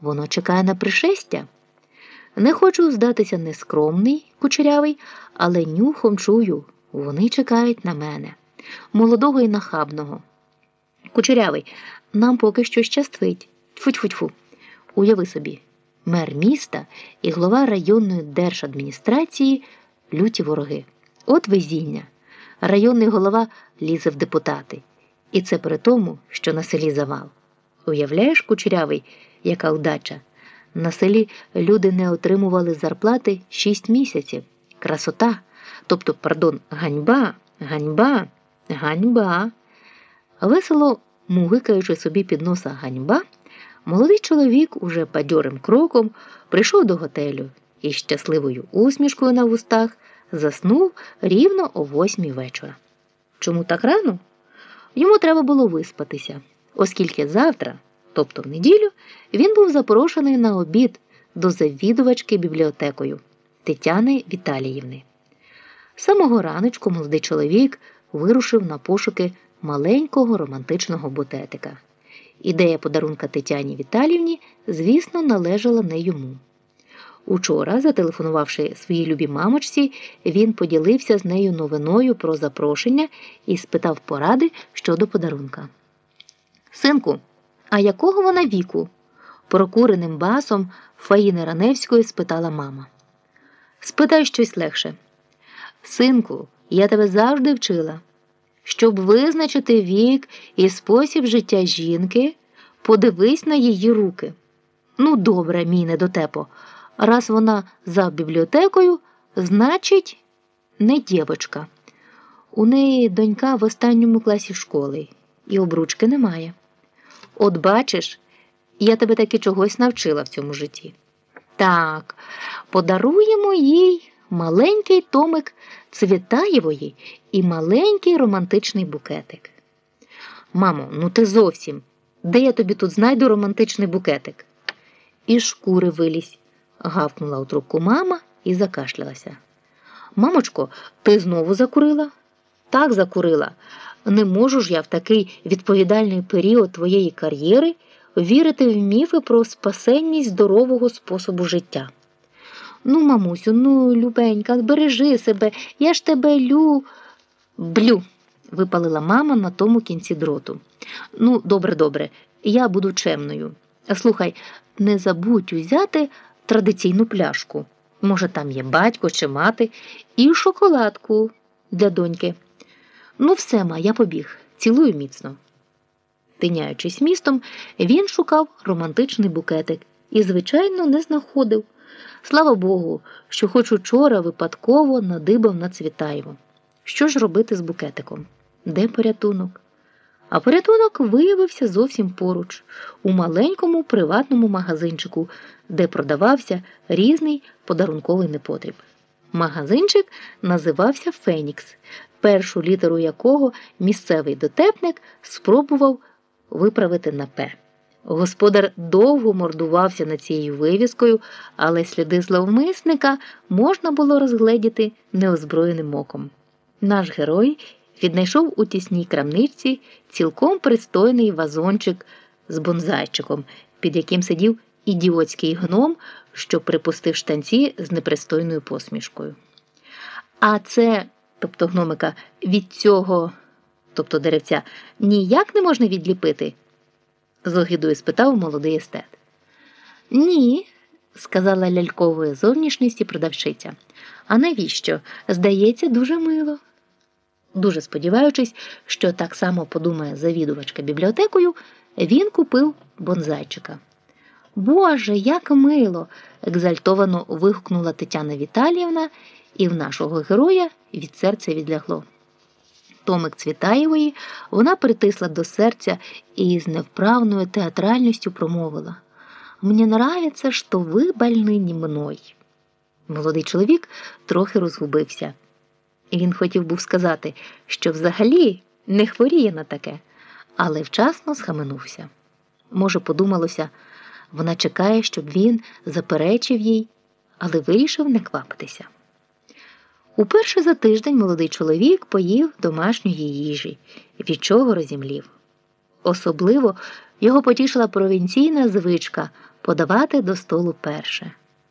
Воно чекає на пришестя. Не хочу здатися нескромний, кучерявий, але нюхом чую, вони чекають на мене, молодого і нахабного. Кучерявий, нам поки що щастить. Тьфу-тьфу-тьфу. Уяви собі, мер міста і голова районної держадміністрації люті вороги. От везіння. Районний голова лізе в депутати. І це при тому, що на селі завал. Уявляєш, кучерявий, яка удача? На селі люди не отримували зарплати шість місяців. Красота, тобто, пардон, ганьба, ганьба, ганьба. Весело мугикаючи собі під носа ганьба, молодий чоловік уже бадьорим кроком прийшов до готелю і щасливою усмішкою на вустах заснув рівно о восьмій вечора. Чому так рано? Йому треба було виспатися, оскільки завтра, тобто в неділю, він був запрошений на обід до завідувачки бібліотекою Тетяни Віталіївни. Самого раночку молодий чоловік вирушив на пошуки маленького романтичного букетика. Ідея подарунка Тетяні Віталіївні, звісно, належала не йому. Учора, зателефонувавши своїй любій мамочці, він поділився з нею новиною про запрошення і спитав поради щодо подарунка. Синку, а якого вона віку? прокуреним басом Фаїни Раневської спитала мама. Спитай щось легше. Синку, я тебе завжди вчила. Щоб визначити вік і спосіб життя жінки, подивись на її руки. Ну, добре, мій недотепо. Раз вона за бібліотекою, значить, не дівочка. У неї донька в останньому класі школи, і обручки немає. От бачиш, я тебе таки чогось навчила в цьому житті. Так, подаруємо їй маленький томик Цвітаєвої і маленький романтичний букетик. Мамо, ну ти зовсім. Де я тобі тут знайду романтичний букетик? І шкури вилізь гавкнула у трубку мама і закашлялася. Мамочко, ти знову закурила? Так закурила. Не можу ж я в такий відповідальний період твоєї кар'єри вірити в міфи про спасенність здорового способу життя. Ну, мамусю, ну, любенька, бережи себе, я ж тебе лю. Блю, випалила мама на тому кінці дроту. Ну, добре, добре, я буду чемною. Слухай, не забудь узяти традиційну пляшку. Може, там є батько чи мати, і шоколадку для доньки. Ну, все, ма, я побіг, цілую міцно. Тиняючись містом, він шукав романтичний букетик і, звичайно, не знаходив. Слава Богу, що хоч учора випадково надибав на Цвітаєву. Що ж робити з букетиком? Де порятунок? А порятунок виявився зовсім поруч, у маленькому приватному магазинчику, де продавався різний подарунковий непотріб. Магазинчик називався Фенікс, першу літеру якого місцевий дотепник спробував виправити на П. Господар довго мордувався над цією вивіскою, але сліди зловмисника можна було розгледіти неозброєним оком. Наш герой віднайшов у тісній крамничці цілком пристойний вазончик з бонзайчиком, під яким сидів ідіотський гном, що припустив штанці з непристойною посмішкою. А це, тобто гномика, від цього, тобто деревця, ніяк не можна відліпити? з огидою спитав молодий естет. Ні, сказала лялькової зовнішності продавчиця. А навіщо? Здається, дуже мило. Дуже сподіваючись, що так само подумає завідувачка бібліотекою, він купив бонзайчика. Боже, як мило! екзальтовано вигукнула Тетяна Віталіївна, і в нашого героя від серця відлягло. Томик Цвітаєвої вона притисла до серця і з невправною театральністю промовила Мені нравиться, що ви больны не мною. Молодий чоловік трохи розгубився. Він хотів був сказати, що взагалі не хворіє на таке, але вчасно схаменувся. Може, подумалося, вона чекає, щоб він заперечив їй, але вирішив не квапитися. Уперше за тиждень молодий чоловік поїв домашньої їжі, від чого розімлів. Особливо його потішила провінційна звичка подавати до столу перше.